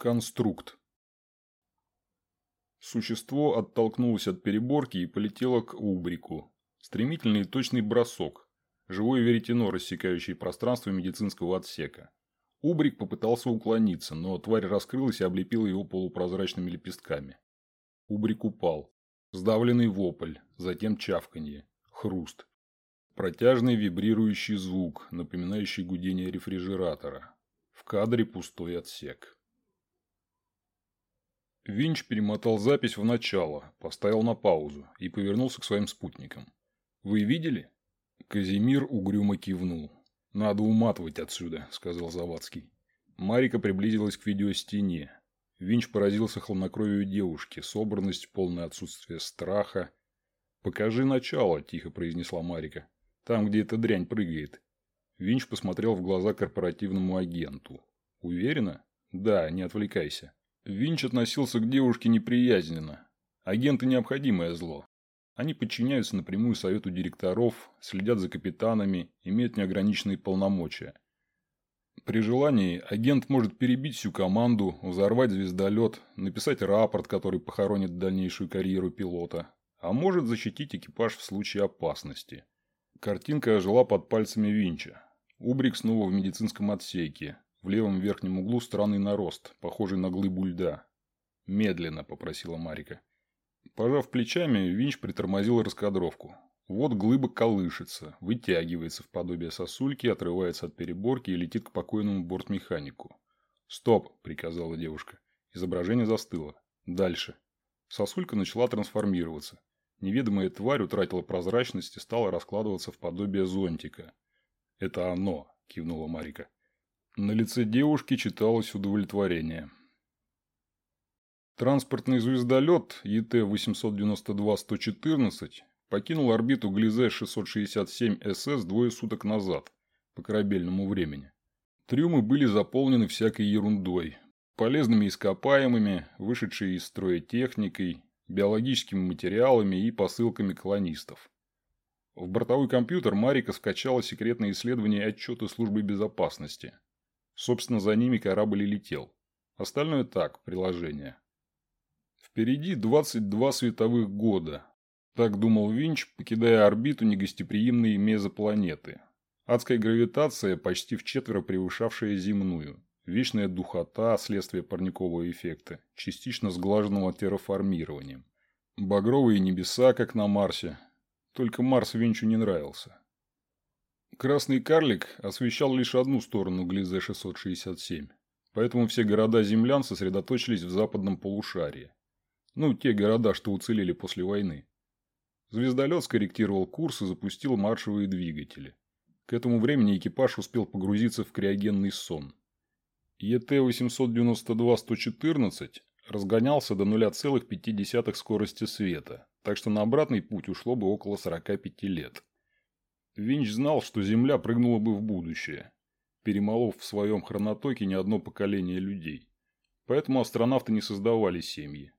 Конструкт. Существо оттолкнулось от переборки и полетело к Убрику. Стремительный и точный бросок. Живое веретено, рассекающее пространство медицинского отсека. Убрик попытался уклониться, но тварь раскрылась и облепила его полупрозрачными лепестками. Убрик упал. Сдавленный вопль, затем чавканье, хруст. Протяжный вибрирующий звук, напоминающий гудение рефрижератора. В кадре пустой отсек. Винч перемотал запись в начало, поставил на паузу и повернулся к своим спутникам. «Вы видели?» Казимир угрюмо кивнул. «Надо уматывать отсюда», – сказал Завадский. Марика приблизилась к видеостене. Винч поразился хладнокровию девушки, собранность, полное отсутствие страха. «Покажи начало», – тихо произнесла Марика. «Там, где эта дрянь прыгает». Винч посмотрел в глаза корпоративному агенту. «Уверена?» «Да, не отвлекайся». Винч относился к девушке неприязненно. Агенты – необходимое зло. Они подчиняются напрямую совету директоров, следят за капитанами, имеют неограниченные полномочия. При желании агент может перебить всю команду, взорвать звездолет, написать рапорт, который похоронит дальнейшую карьеру пилота, а может защитить экипаж в случае опасности. Картинка ожила под пальцами Винча. Убрик снова в медицинском отсеке, в левом верхнем углу странный нарост, похожий на глыбу льда. «Медленно», – попросила Марика. Пожав плечами, Винч притормозил раскадровку. Вот глыба колышется, вытягивается в подобие сосульки, отрывается от переборки и летит к покойному бортмеханику. «Стоп!» – приказала девушка. Изображение застыло. Дальше. Сосулька начала трансформироваться. Неведомая тварь утратила прозрачность и стала раскладываться в подобие зонтика. «Это оно!» – кивнула Марика. На лице девушки читалось удовлетворение. Транспортный звездолет ЕТ-892-114 покинул орбиту Глизе-667СС двое суток назад, по корабельному времени. Трюмы были заполнены всякой ерундой, полезными ископаемыми, вышедшей из строя техникой, биологическими материалами и посылками колонистов. В бортовой компьютер Марика скачала секретные исследования и службы безопасности – Собственно, за ними корабль и летел. Остальное так, приложение. Впереди 22 световых года. Так думал Винч, покидая орбиту негостеприимной мезопланеты. Адская гравитация, почти в четверо превышавшая земную. Вечная духота, следствие парникового эффекта, частично сглаженного терраформированием. Багровые небеса, как на Марсе. Только Марс Винчу не нравился. Красный карлик освещал лишь одну сторону Глизе-667, поэтому все города землян сосредоточились в западном полушарии. Ну, те города, что уцелели после войны. Звездолет скорректировал курс и запустил маршевые двигатели. К этому времени экипаж успел погрузиться в криогенный сон. ЕТ-892-114 разгонялся до 0,5 скорости света, так что на обратный путь ушло бы около 45 лет. Винч знал, что Земля прыгнула бы в будущее, перемолов в своем хронотоке не одно поколение людей. Поэтому астронавты не создавали семьи.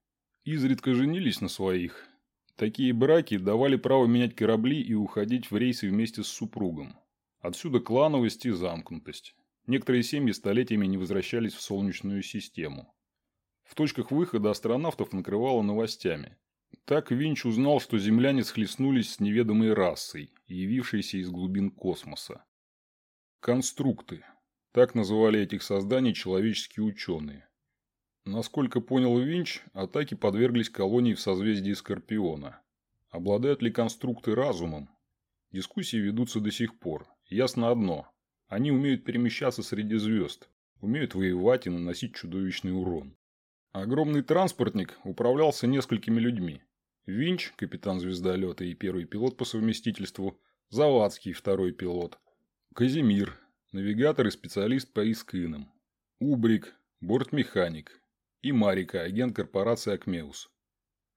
Изредка женились на своих. Такие браки давали право менять корабли и уходить в рейсы вместе с супругом. Отсюда клановость и замкнутость. Некоторые семьи столетиями не возвращались в Солнечную систему. В точках выхода астронавтов накрывало новостями – так Винч узнал, что земляне схлестнулись с неведомой расой, явившейся из глубин космоса. Конструкты. Так называли этих созданий человеческие ученые. Насколько понял Винч, атаки подверглись колонии в созвездии Скорпиона. Обладают ли конструкты разумом? Дискуссии ведутся до сих пор. Ясно одно. Они умеют перемещаться среди звезд, умеют воевать и наносить чудовищный урон. Огромный транспортник управлялся несколькими людьми. Винч, капитан звездолета и первый пилот по совместительству, Завадский, второй пилот, Казимир, навигатор и специалист по искинам, Убрик, бортмеханик и Марика, агент корпорации Акмеус.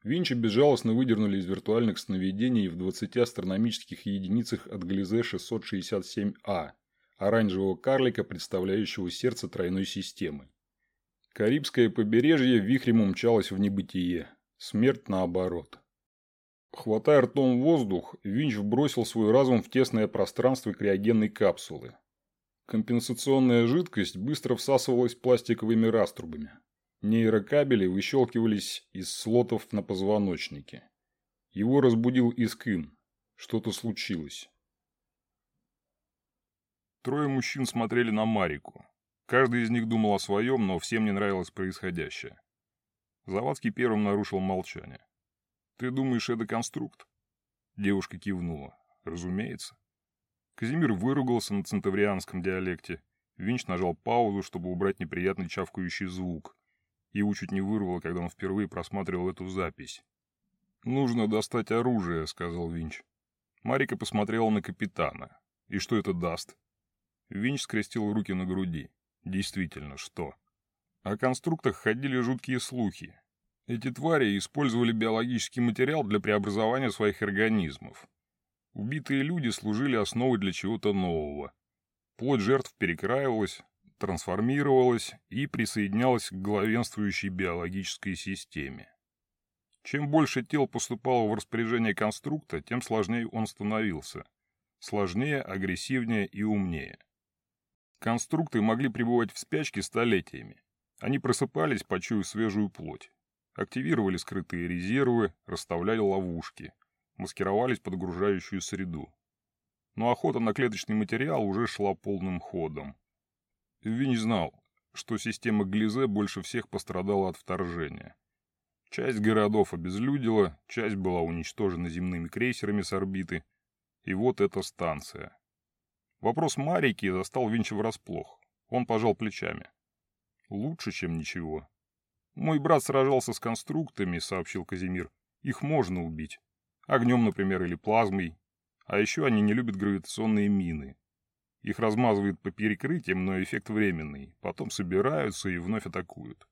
Винча безжалостно выдернули из виртуальных сновидений в 20 астрономических единицах от Глизе 667А, оранжевого карлика, представляющего сердце тройной системы. Карибское побережье вихрем умчалось в небытие. Смерть наоборот. Хватая ртом воздух, Винч вбросил свой разум в тесное пространство криогенной капсулы. Компенсационная жидкость быстро всасывалась пластиковыми раструбами. Нейрокабели выщелкивались из слотов на позвоночнике. Его разбудил Искин. Что-то случилось. Трое мужчин смотрели на Марику. Каждый из них думал о своем, но всем не нравилось происходящее. Завадский первым нарушил молчание. «Ты думаешь, это конструкт?» Девушка кивнула. «Разумеется». Казимир выругался на центаврианском диалекте. Винч нажал паузу, чтобы убрать неприятный чавкающий звук. Его чуть не вырвало, когда он впервые просматривал эту запись. «Нужно достать оружие», — сказал Винч. Марика посмотрела на капитана. «И что это даст?» Винч скрестил руки на груди. «Действительно, что?» О конструктах ходили жуткие слухи. Эти твари использовали биологический материал для преобразования своих организмов. Убитые люди служили основой для чего-то нового. Плоть жертв перекраивалась, трансформировалась и присоединялась к главенствующей биологической системе. Чем больше тел поступало в распоряжение конструкта, тем сложнее он становился. Сложнее, агрессивнее и умнее. Конструкты могли пребывать в спячке столетиями. Они просыпались, почуяв свежую плоть. Активировали скрытые резервы, расставляли ловушки маскировались под окружающую среду. Но охота на клеточный материал уже шла полным ходом. Винч знал, что система Глизе больше всех пострадала от вторжения. Часть городов обезлюдила, часть была уничтожена земными крейсерами с орбиты. И вот эта станция. Вопрос Марики застал Винча врасплох. Он пожал плечами. Лучше, чем ничего. «Мой брат сражался с конструктами», — сообщил Казимир. «Их можно убить. Огнем, например, или плазмой. А еще они не любят гравитационные мины. Их размазывают по перекрытиям, но эффект временный. Потом собираются и вновь атакуют.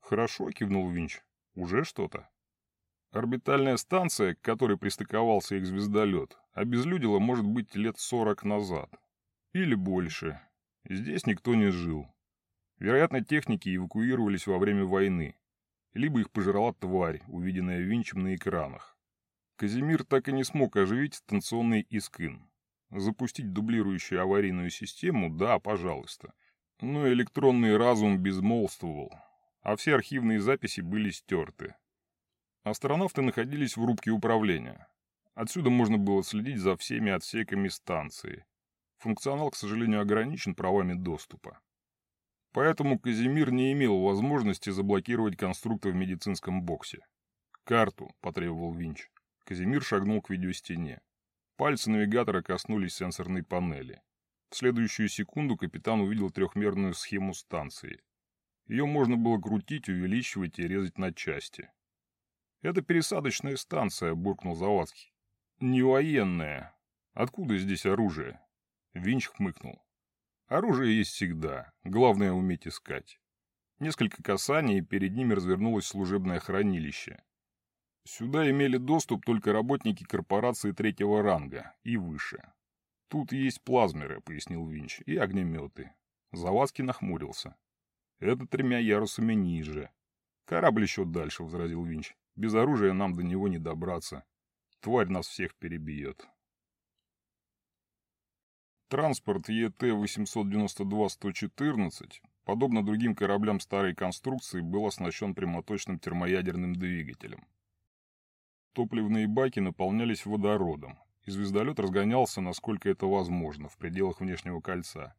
«Хорошо», — кивнул Винч. «Уже что-то». Орбитальная станция, к которой пристыковался их звездолет, обезлюдила, может быть, лет сорок назад. Или больше. Здесь никто не жил. Вероятно, техники эвакуировались во время войны. Либо их пожирала тварь, увиденная Винчем на экранах. Казимир так и не смог оживить станционный Искин. Запустить дублирующую аварийную систему – да, пожалуйста. Но электронный разум безмолвствовал, а все архивные записи были стерты. Астронавты находились в рубке управления. Отсюда можно было следить за всеми отсеками станции. Функционал, к сожалению, ограничен правами доступа. Поэтому Казимир не имел возможности заблокировать конструктор в медицинском боксе. «Карту», — потребовал Винч. Казимир шагнул к видеостене. Пальцы навигатора коснулись сенсорной панели. В следующую секунду капитан увидел трехмерную схему станции. Ее можно было крутить, увеличивать и резать на части. «Это пересадочная станция», — буркнул Завадский. «Не военная. Откуда здесь оружие?» Винч хмыкнул. «Оружие есть всегда. Главное — уметь искать». Несколько касаний, и перед ними развернулось служебное хранилище. Сюда имели доступ только работники корпорации третьего ранга и выше. Тут есть плазмеры, пояснил Винч, и огнеметы. Завадский нахмурился. Это тремя ярусами ниже. Корабль еще дальше, возразил Винч. Без оружия нам до него не добраться. Тварь нас всех перебьет. Транспорт ЕТ-892-114, подобно другим кораблям старой конструкции, был оснащен прямоточным термоядерным двигателем. Топливные баки наполнялись водородом, и звездолет разгонялся, насколько это возможно, в пределах внешнего кольца.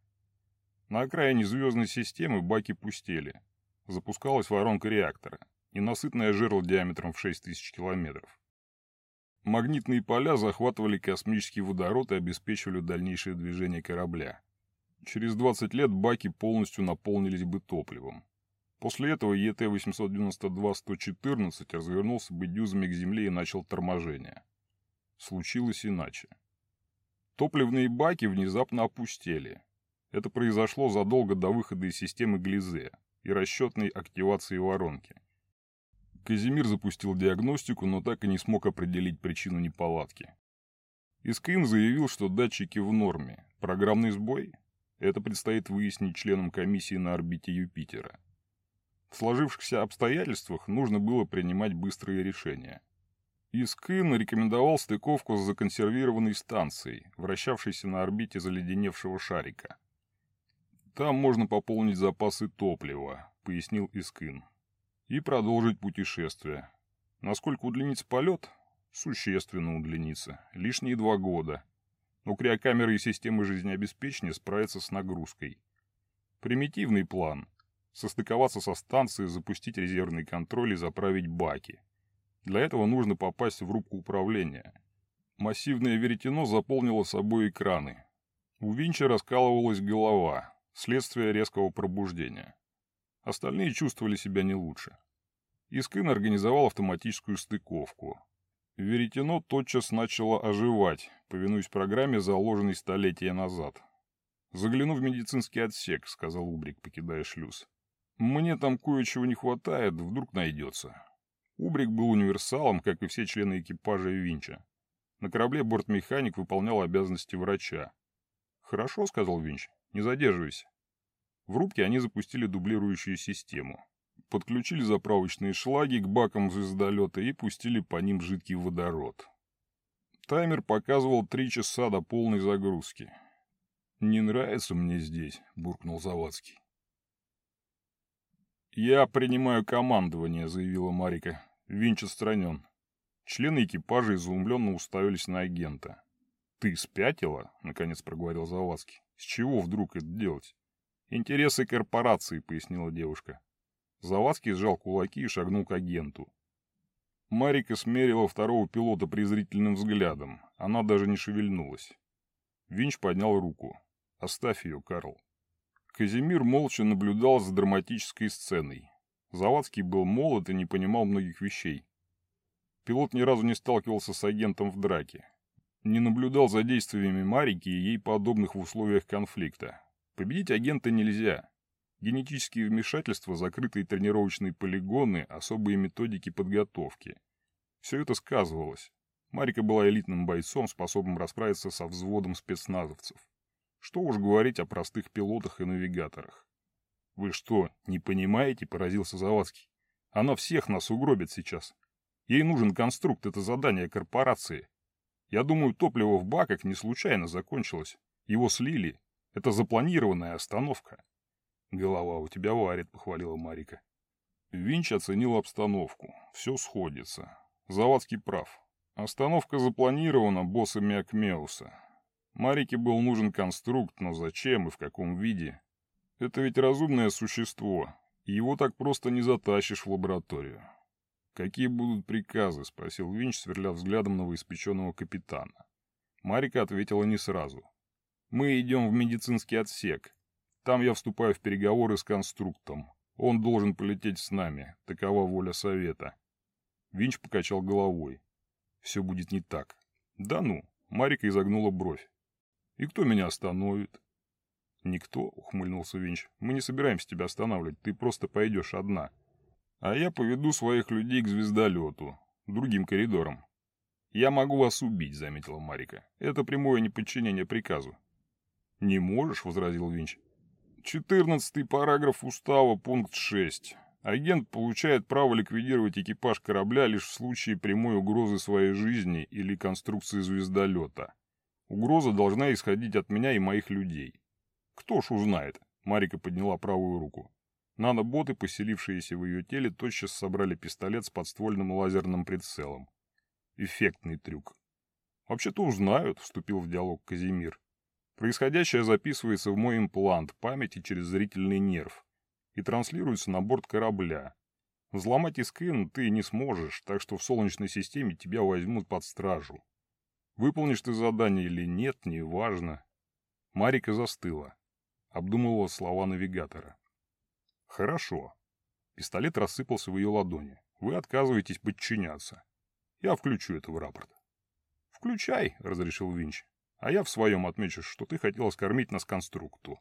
На окраине звездной системы баки пустели. Запускалась воронка реактора, ненасытное жерло диаметром в 6000 километров. Магнитные поля захватывали космический водород и обеспечивали дальнейшее движение корабля. Через 20 лет баки полностью наполнились бы топливом. После этого ЕТ-892-114 развернулся бы дюзами к земле и начал торможение. Случилось иначе. Топливные баки внезапно опустели. Это произошло задолго до выхода из системы Глизе и расчетной активации воронки. Казимир запустил диагностику, но так и не смог определить причину неполадки. Искин заявил, что датчики в норме. Программный сбой? Это предстоит выяснить членам комиссии на орбите Юпитера. В сложившихся обстоятельствах нужно было принимать быстрые решения. Искын рекомендовал стыковку с законсервированной станцией, вращавшейся на орбите заледеневшего шарика. «Там можно пополнить запасы топлива», — пояснил Искин. «И продолжить путешествие. Насколько удлинится полет? Существенно удлинится. Лишние два года. Но криокамеры и системы жизнеобеспечения справятся с нагрузкой. Примитивный план. Состыковаться со станцией, запустить резервный контроль и заправить баки. Для этого нужно попасть в рубку управления. Массивное веретено заполнило собой экраны. У Винча раскалывалась голова, следствие резкого пробуждения. Остальные чувствовали себя не лучше. Искин организовал автоматическую стыковку. Веретено тотчас начало оживать, повинуясь программе, заложенной столетия назад. «Загляну в медицинский отсек», — сказал Убрик, покидая шлюз. «Мне там кое-чего не хватает, вдруг найдется». Убрик был универсалом, как и все члены экипажа Винча. На корабле бортмеханик выполнял обязанности врача. «Хорошо», — сказал Винч, — «не задерживайся». В рубке они запустили дублирующую систему. Подключили заправочные шлаги к бакам звездолета и пустили по ним жидкий водород. Таймер показывал три часа до полной загрузки. «Не нравится мне здесь», — буркнул Завадский. «Я принимаю командование», — заявила Марика. Винч отстранен. Члены экипажа изумленно уставились на агента. «Ты спятила?» — наконец проговорил Завадский. «С чего вдруг это делать?» «Интересы корпорации», — пояснила девушка. Завадский сжал кулаки и шагнул к агенту. Марика смерила второго пилота презрительным взглядом. Она даже не шевельнулась. Винч поднял руку. «Оставь ее, Карл». Казимир молча наблюдал за драматической сценой. Завадский был молод и не понимал многих вещей. Пилот ни разу не сталкивался с агентом в драке не наблюдал за действиями Марики и ей подобных в условиях конфликта. Победить агента нельзя. Генетические вмешательства, закрытые тренировочные полигоны, особые методики подготовки. Все это сказывалось. Марика была элитным бойцом, способным расправиться со взводом спецназовцев. Что уж говорить о простых пилотах и навигаторах. «Вы что, не понимаете?» – поразился Завадский. «Она всех нас угробит сейчас. Ей нужен конструкт, это задание корпорации. Я думаю, топливо в баках не случайно закончилось. Его слили. Это запланированная остановка. Голова у тебя варит, похвалила Марика. Винч оценил обстановку. Все сходится. Завадский прав. Остановка запланирована боссами Акмеуса. Марике был нужен конструкт, но зачем и в каком виде? Это ведь разумное существо, его так просто не затащишь в лабораторию. «Какие будут приказы?» — спросил Винч, сверля взглядом новоиспеченного капитана. Марика ответила не сразу. «Мы идем в медицинский отсек. Там я вступаю в переговоры с конструктом. Он должен полететь с нами. Такова воля совета». Винч покачал головой. «Все будет не так». «Да ну!» — Марика изогнула бровь. «И кто меня остановит?» «Никто», — ухмыльнулся Винч. «Мы не собираемся тебя останавливать. Ты просто пойдешь одна». А я поведу своих людей к звездолету, другим коридорам. «Я могу вас убить», — заметила Марика. «Это прямое неподчинение приказу». «Не можешь», — возразил Винч. «Четырнадцатый параграф устава, пункт 6. Агент получает право ликвидировать экипаж корабля лишь в случае прямой угрозы своей жизни или конструкции звездолета. Угроза должна исходить от меня и моих людей. Кто ж узнает?» Марика подняла правую руку. Наноботы, поселившиеся в ее теле, тотчас собрали пистолет с подствольным лазерным прицелом. Эффектный трюк. «Вообще-то узнают», — вступил в диалог Казимир. «Происходящее записывается в мой имплант памяти через зрительный нерв и транслируется на борт корабля. Взломать искин ты не сможешь, так что в Солнечной системе тебя возьмут под стражу. Выполнишь ты задание или нет, неважно». Марика застыла. Обдумывала слова навигатора. Хорошо. Пистолет рассыпался в ее ладони. Вы отказываетесь подчиняться. Я включу это в рапорт. Включай, разрешил Винч. А я в своем отмечу, что ты хотела скормить нас конструкту.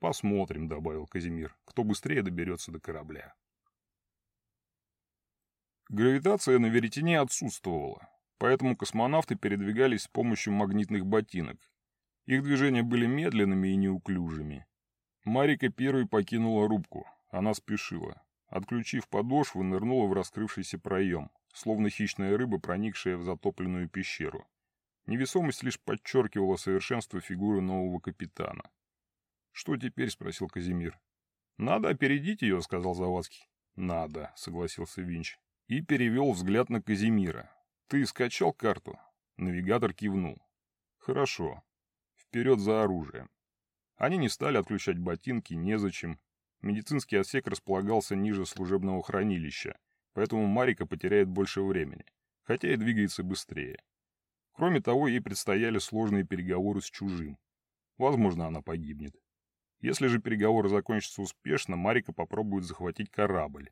Посмотрим, добавил Казимир, кто быстрее доберется до корабля. Гравитация на веретене отсутствовала, поэтому космонавты передвигались с помощью магнитных ботинок. Их движения были медленными и неуклюжими. Марика первой покинула рубку. Она спешила. Отключив подошву, нырнула в раскрывшийся проем, словно хищная рыба, проникшая в затопленную пещеру. Невесомость лишь подчеркивала совершенство фигуры нового капитана. «Что теперь?» — спросил Казимир. «Надо опередить ее», — сказал Завадский. «Надо», — согласился Винч. И перевел взгляд на Казимира. «Ты скачал карту?» Навигатор кивнул. «Хорошо. Вперед за оружием». Они не стали отключать ботинки, незачем. Медицинский отсек располагался ниже служебного хранилища, поэтому Марика потеряет больше времени, хотя и двигается быстрее. Кроме того, ей предстояли сложные переговоры с чужим. Возможно, она погибнет. Если же переговоры закончатся успешно, Марика попробует захватить корабль.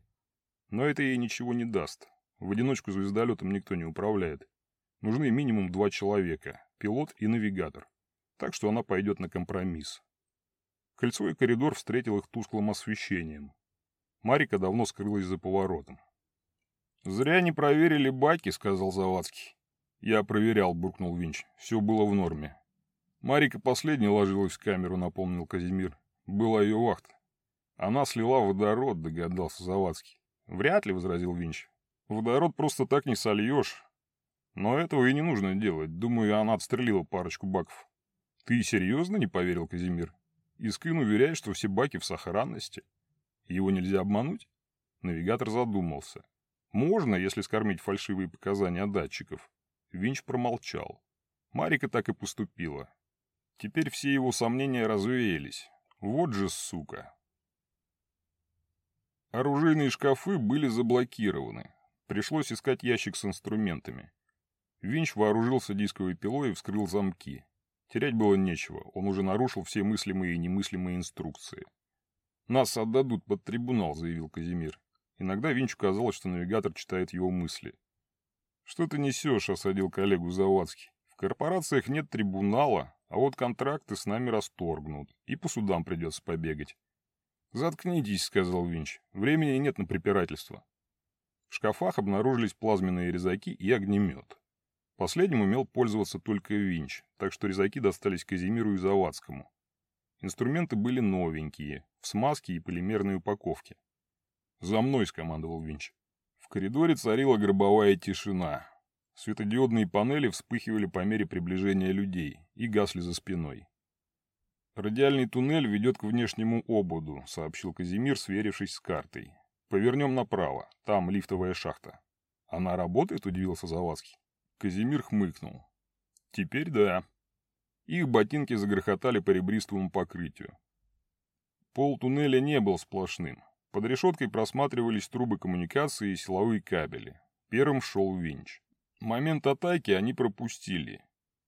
Но это ей ничего не даст. В одиночку звездолетом никто не управляет. Нужны минимум два человека – пилот и навигатор. Так что она пойдет на компромисс. Кольцевой коридор встретил их тусклым освещением. Марика давно скрылась за поворотом. «Зря не проверили баки», — сказал Завадский. «Я проверял», — буркнул Винч. «Все было в норме». Марика последняя ложилась в камеру, напомнил Казимир. Была ее вахта. Она слила водород, догадался Завадский. Вряд ли, возразил Винч. Водород просто так не сольешь. Но этого и не нужно делать. Думаю, она отстрелила парочку баков. Ты серьезно не поверил, Казимир? Искин уверяет, что все баки в сохранности. Его нельзя обмануть? Навигатор задумался. Можно, если скормить фальшивые показания датчиков. Винч промолчал. Марика так и поступила. Теперь все его сомнения развеялись. Вот же сука. Оружейные шкафы были заблокированы. Пришлось искать ящик с инструментами. Винч вооружился дисковой пилой и вскрыл замки. Терять было нечего, он уже нарушил все мыслимые и немыслимые инструкции. «Нас отдадут под трибунал», — заявил Казимир. Иногда Винчу казалось, что навигатор читает его мысли. «Что ты несешь?» — осадил коллегу Завадский. «В корпорациях нет трибунала, а вот контракты с нами расторгнут, и по судам придется побегать». «Заткнитесь», — сказал Винч. «Времени нет на препирательство». В шкафах обнаружились плазменные резаки и огнемет. Последним умел пользоваться только Винч, так что резаки достались Казимиру и Завадскому. Инструменты были новенькие, в смазке и полимерной упаковке. «За мной!» — скомандовал Винч. Коридоре царила гробовая тишина. Светодиодные панели вспыхивали по мере приближения людей и гасли за спиной. «Радиальный туннель ведет к внешнему ободу», — сообщил Казимир, сверившись с картой. «Повернем направо. Там лифтовая шахта». «Она работает?» — удивился Завадский. Казимир хмыкнул. «Теперь да». Их ботинки загрохотали по ребристому покрытию. Пол туннеля не был сплошным. Под решеткой просматривались трубы коммуникации и силовые кабели. Первым шел Винч. Момент атаки они пропустили.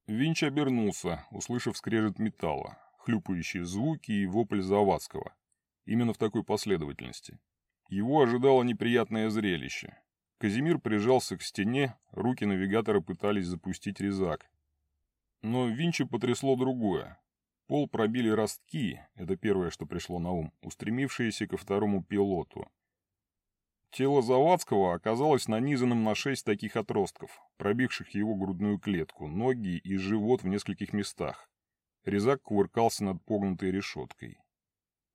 Винч обернулся, услышав скрежет металла, хлюпающие звуки и вопль Завадского. Именно в такой последовательности. Его ожидало неприятное зрелище. Казимир прижался к стене, руки навигатора пытались запустить резак. Но Винчи потрясло другое. Пол пробили ростки, это первое, что пришло на ум, устремившиеся ко второму пилоту. Тело Завадского оказалось нанизанным на шесть таких отростков, пробивших его грудную клетку, ноги и живот в нескольких местах. Резак кувыркался над погнутой решеткой.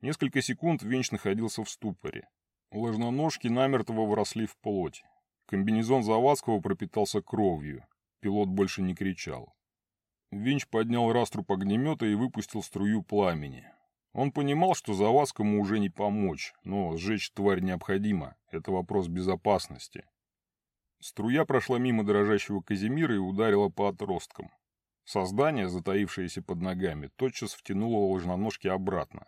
Несколько секунд Винч находился в ступоре. Ложноножки намертво вросли в плоть. Комбинезон Завадского пропитался кровью. Пилот больше не кричал. Винч поднял раструб огнемета и выпустил струю пламени. Он понимал, что Завадскому уже не помочь, но сжечь тварь необходимо. Это вопрос безопасности. Струя прошла мимо дрожащего Казимира и ударила по отросткам. Создание, затаившееся под ногами, тотчас втянуло ложноножки обратно.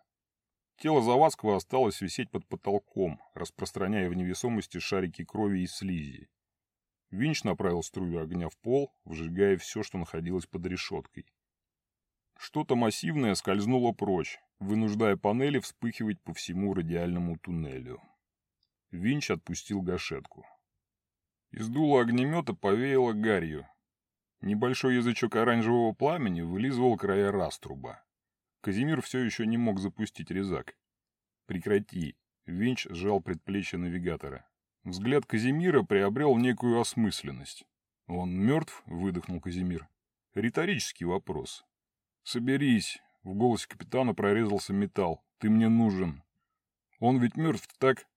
Тело Завадского осталось висеть под потолком, распространяя в невесомости шарики крови и слизи. Винч направил струю огня в пол, вжигая все, что находилось под решеткой. Что-то массивное скользнуло прочь, вынуждая панели вспыхивать по всему радиальному туннелю. Винч отпустил гашетку. Из дула огнемета повеяло гарью. Небольшой язычок оранжевого пламени вылизывал края раструба. Казимир все еще не мог запустить резак. «Прекрати!» — Винч сжал предплечье навигатора. Взгляд Казимира приобрел некую осмысленность. «Он мертв?» — выдохнул Казимир. «Риторический вопрос». «Соберись!» — в голосе капитана прорезался металл. «Ты мне нужен!» «Он ведь мертв, так?»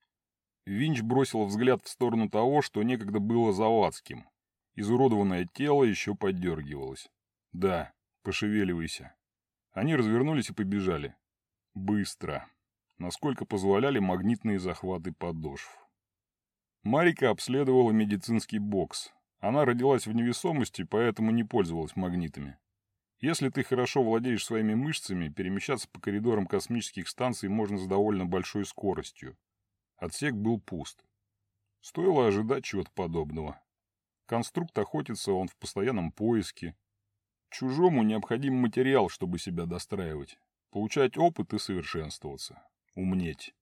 Винч бросил взгляд в сторону того, что некогда было Завадским. Изуродованное тело еще поддергивалось. «Да, пошевеливайся». Они развернулись и побежали. Быстро. насколько позволяли магнитные захваты подошв. Марика обследовала медицинский бокс. Она родилась в невесомости, поэтому не пользовалась магнитами. Если ты хорошо владеешь своими мышцами, перемещаться по коридорам космических станций можно с довольно большой скоростью. Отсек был пуст. Стоило ожидать чего-то подобного. Конструкт охотится, он в постоянном поиске. Чужому необходим материал, чтобы себя достраивать. Получать опыт и совершенствоваться. Умнеть.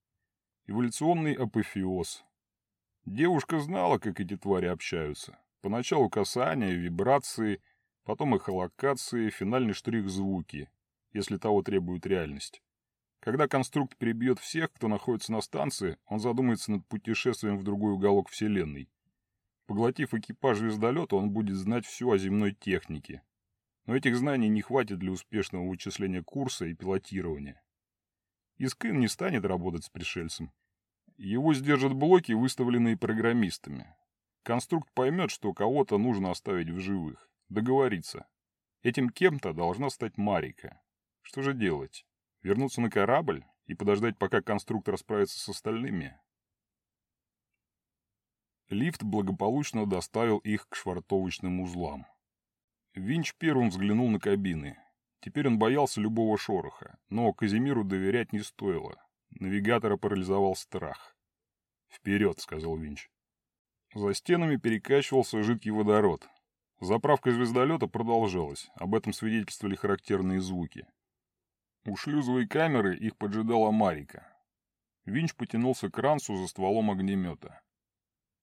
Эволюционный апофеоз. Девушка знала, как эти твари общаются. Поначалу касания, вибрации, потом эхолокации, финальный штрих звуки, если того требует реальность. Когда конструкт перебьет всех, кто находится на станции, он задумается над путешествием в другой уголок Вселенной. Поглотив экипаж звездолета, он будет знать все о земной технике. Но этих знаний не хватит для успешного вычисления курса и пилотирования. Искин не станет работать с пришельцем. Его сдержат блоки, выставленные программистами. Конструкт поймет, что кого-то нужно оставить в живых. Договориться. Этим кем-то должна стать Марика. Что же делать? Вернуться на корабль и подождать, пока конструктор справится с остальными? Лифт благополучно доставил их к швартовочным узлам. Винч первым взглянул на кабины. Теперь он боялся любого шороха, но Казимиру доверять не стоило. Навигатора парализовал страх. «Вперед!» — сказал Винч. За стенами перекачивался жидкий водород. Заправка звездолета продолжалась, об этом свидетельствовали характерные звуки. У шлюзовой камеры их поджидала Марика. Винч потянулся к ранцу за стволом огнемета.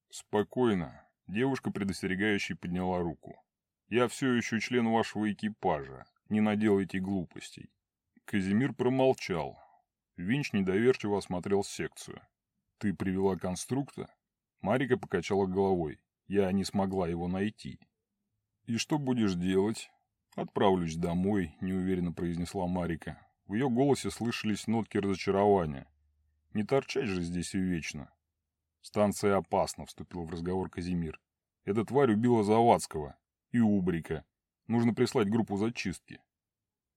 «Спокойно», — девушка предостерегающе подняла руку. «Я все еще член вашего экипажа. Не наделайте глупостей». Казимир промолчал. Винч недоверчиво осмотрел секцию. «Ты привела конструкта?» Марика покачала головой. «Я не смогла его найти». «И что будешь делать?» «Отправлюсь домой», — неуверенно произнесла Марика. В ее голосе слышались нотки разочарования. «Не торчать же здесь и вечно». «Станция опасна», — вступил в разговор Казимир. «Эта тварь убила Завадского и Убрика. Нужно прислать группу зачистки».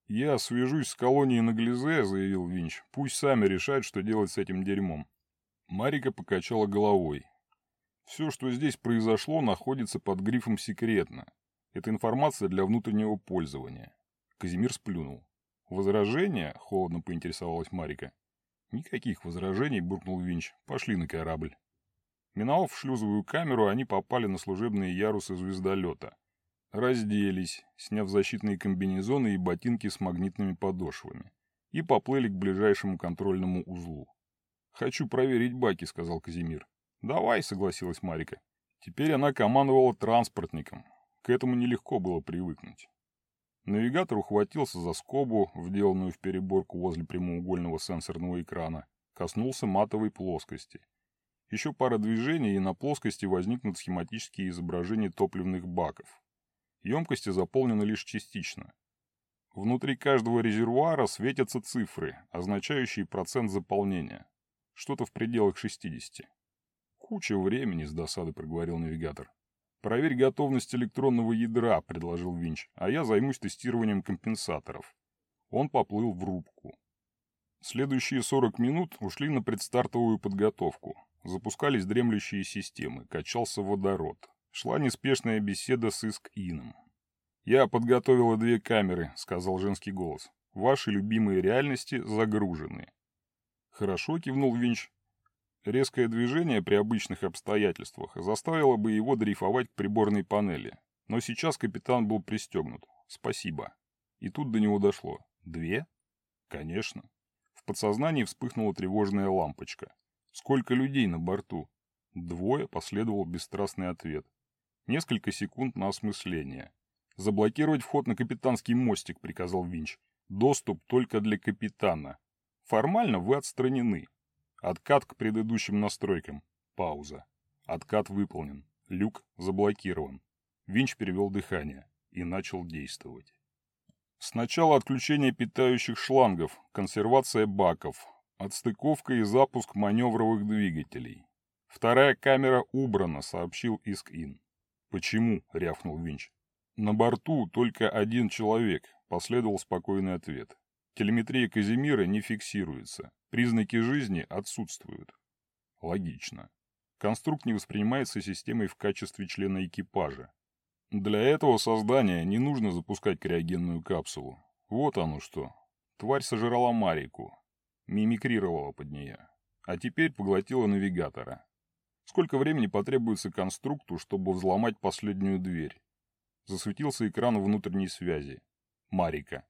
«Я свяжусь с колонией на Глизе», — заявил Винч. «Пусть сами решают, что делать с этим дерьмом». Марика покачала головой. «Все, что здесь произошло, находится под грифом «секретно». Это информация для внутреннего пользования». Казимир сплюнул. «Возражения?» — холодно поинтересовалась Марика. «Никаких возражений», — буркнул Винч. «Пошли на корабль». Миновав шлюзовую камеру, они попали на служебные ярусы звездолета. Разделись, сняв защитные комбинезоны и ботинки с магнитными подошвами, и поплыли к ближайшему контрольному узлу. «Хочу проверить баки», — сказал Казимир. «Давай», — согласилась Марика. Теперь она командовала транспортником. К этому нелегко было привыкнуть. Навигатор ухватился за скобу, вделанную в переборку возле прямоугольного сенсорного экрана, коснулся матовой плоскости — еще пара движений, и на плоскости возникнут схематические изображения топливных баков. Емкости заполнены лишь частично. Внутри каждого резервуара светятся цифры, означающие процент заполнения. Что-то в пределах 60. «Куча времени», — с досады проговорил навигатор. «Проверь готовность электронного ядра», — предложил Винч, «а я займусь тестированием компенсаторов». Он поплыл в рубку. Следующие 40 минут ушли на предстартовую подготовку. Запускались дремлющие системы, качался водород. Шла неспешная беседа с Иск-Ином. «Я подготовила две камеры», — сказал женский голос. «Ваши любимые реальности загружены». «Хорошо», — кивнул Винч. Резкое движение при обычных обстоятельствах заставило бы его дрейфовать к приборной панели. Но сейчас капитан был пристегнут. Спасибо. И тут до него дошло. Две? Конечно. В подсознании вспыхнула тревожная лампочка. Сколько людей на борту? Двое, последовал бесстрастный ответ. Несколько секунд на осмысление. «Заблокировать вход на капитанский мостик», — приказал Винч. «Доступ только для капитана. Формально вы отстранены. Откат к предыдущим настройкам. Пауза. Откат выполнен. Люк заблокирован». Винч перевел дыхание и начал действовать. Сначала отключение питающих шлангов, консервация баков, Отстыковка и запуск маневровых двигателей. Вторая камера убрана, сообщил Иск-Ин. Почему? рявкнул Винч. На борту только один человек, последовал спокойный ответ. Телеметрия Казимира не фиксируется. Признаки жизни отсутствуют. Логично. Конструкт не воспринимается системой в качестве члена экипажа. Для этого создания не нужно запускать криогенную капсулу. Вот оно что. Тварь сожрала Марику. Мимикрировала под нее. А теперь поглотила навигатора. Сколько времени потребуется конструкту, чтобы взломать последнюю дверь? Засветился экран внутренней связи. Марика.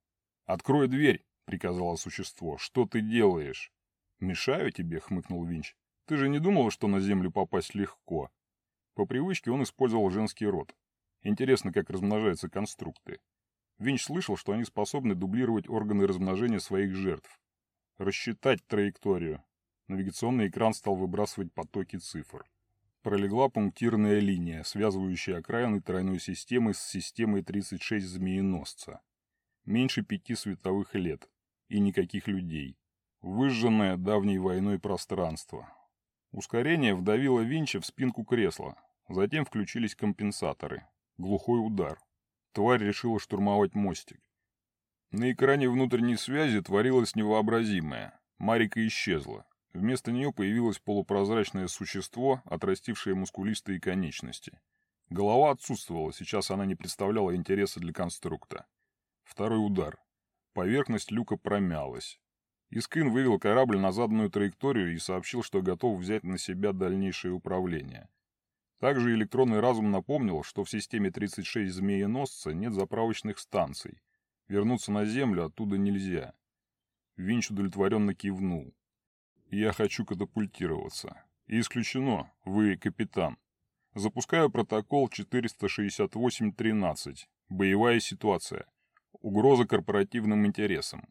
«Открой дверь!» — приказало существо. «Что ты делаешь?» «Мешаю тебе?» — хмыкнул Винч. «Ты же не думал, что на Землю попасть легко?» По привычке он использовал женский род. Интересно, как размножаются конструкты. Винч слышал, что они способны дублировать органы размножения своих жертв. Рассчитать траекторию. Навигационный экран стал выбрасывать потоки цифр. Пролегла пунктирная линия, связывающая окраины тройной системы с системой 36 змееносца. Меньше пяти световых лет. И никаких людей. Выжженное давней войной пространство. Ускорение вдавило Винча в спинку кресла. Затем включились компенсаторы. Глухой удар. Тварь решила штурмовать мостик. На экране внутренней связи творилось невообразимое. Марика исчезла. Вместо нее появилось полупрозрачное существо, отрастившее мускулистые конечности. Голова отсутствовала, сейчас она не представляла интереса для конструкта. Второй удар. Поверхность люка промялась. Искин вывел корабль на заданную траекторию и сообщил, что готов взять на себя дальнейшее управление. Также электронный разум напомнил, что в системе 36 змееносца нет заправочных станций. Вернуться на Землю оттуда нельзя. Винч удовлетворенно кивнул. «Я хочу катапультироваться. И исключено, вы капитан. Запускаю протокол 468.13. Боевая ситуация. Угроза корпоративным интересам.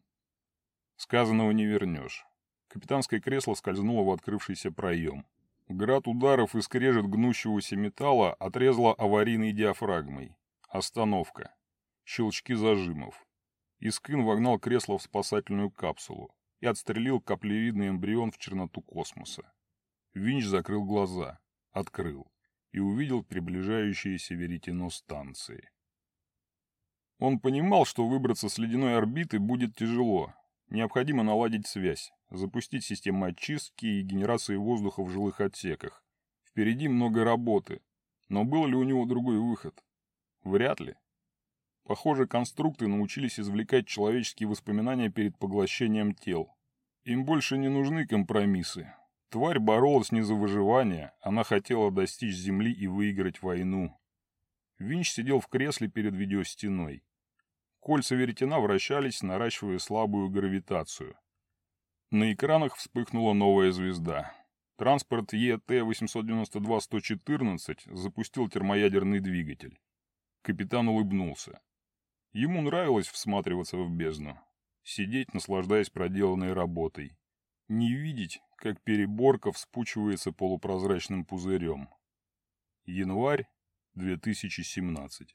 Сказанного не вернешь. Капитанское кресло скользнуло в открывшийся проем. Град ударов и скрежет гнущегося металла отрезала аварийной диафрагмой. Остановка. Щелчки зажимов. Искин вогнал кресло в спасательную капсулу и отстрелил каплевидный эмбрион в черноту космоса. Винч закрыл глаза, открыл и увидел приближающиеся веретено станции. Он понимал, что выбраться с ледяной орбиты будет тяжело. Необходимо наладить связь, запустить систему очистки и генерации воздуха в жилых отсеках. Впереди много работы. Но был ли у него другой выход? Вряд ли. Похоже, конструкты научились извлекать человеческие воспоминания перед поглощением тел. Им больше не нужны компромиссы. Тварь боролась не за выживание, она хотела достичь Земли и выиграть войну. Винч сидел в кресле перед видеостеной. Кольца веретена вращались, наращивая слабую гравитацию. На экранах вспыхнула новая звезда. Транспорт ЕТ-892-114 запустил термоядерный двигатель. Капитан улыбнулся. Ему нравилось всматриваться в бездну. Сидеть, наслаждаясь проделанной работой. Не видеть, как переборка вспучивается полупрозрачным пузырем. Январь 2017